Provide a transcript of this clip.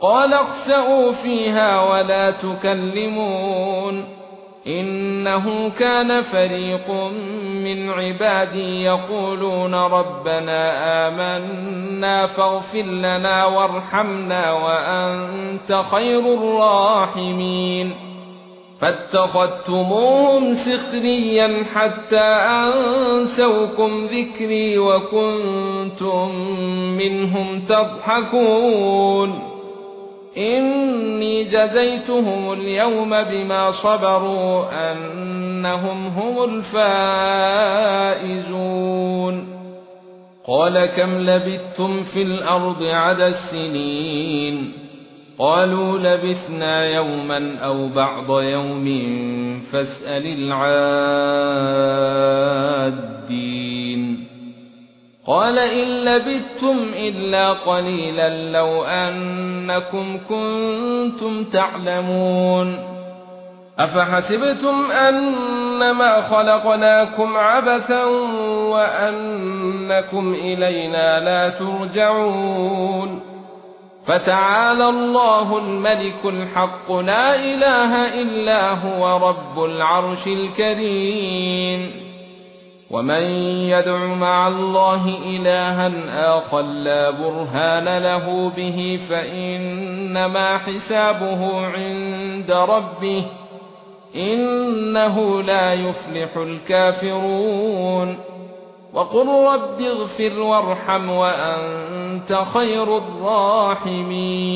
قال اخسئوا فيها ولا تكلمون إنه كان فريق من عبادي يقولون ربنا آمنا فاغفر لنا وارحمنا وأنت خير الراحمين فاتخذتموهم سخريا حتى أنسوكم ذكري وكنتم منهم تضحكون إني جزيتهم اليوم بما صبروا أنهم هم الفائزون. قال كم لبثتم في الأرض عدد السنين قالوا لبثنا يوما أو بعض يوم فاسأل العادين إن لبثتم إلا قليلا لو أنكم كنتم تعلمون. أفحسبتم أنما خلقناكم عبثا وأنكم إلينا لا ترجعون. فتعالى الله الملك الحق لا إله إلا هو رب العرش الكريم. ومن يدع مع الله الها اخر لا برهان له به فانما حسابه عند ربه انه لا يفلح الكافرون وقل رب اغفر وارحم وانت خير الراحمين